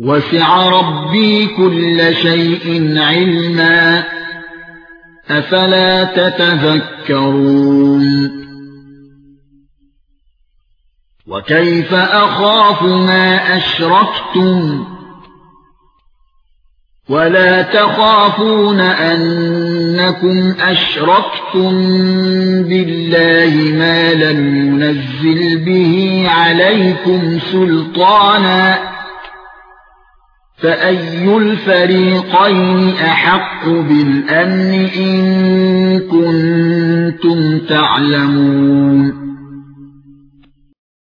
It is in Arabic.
وَسِعَ رَبِّي كُلَّ شَيْءٍ عِلْمًا أَفَلَا تَتَذَكَّرُونَ وَكَيْفَ أَخَافُ مَا أَشْرَكْتُمْ وَلَا تَخَافُونَ أَنَّكُمْ أَشْرَكْتُمْ بِاللَّهِ مَا لَمْ يُنَزِّلْ بِهِ عَلَيْكُمْ سُلْطَانًا فَأَيُّ الْفَرِيقَيْنِ أَحَقُّ بِالْأَمْنِ إِن كُنتُمْ تَعْلَمُونَ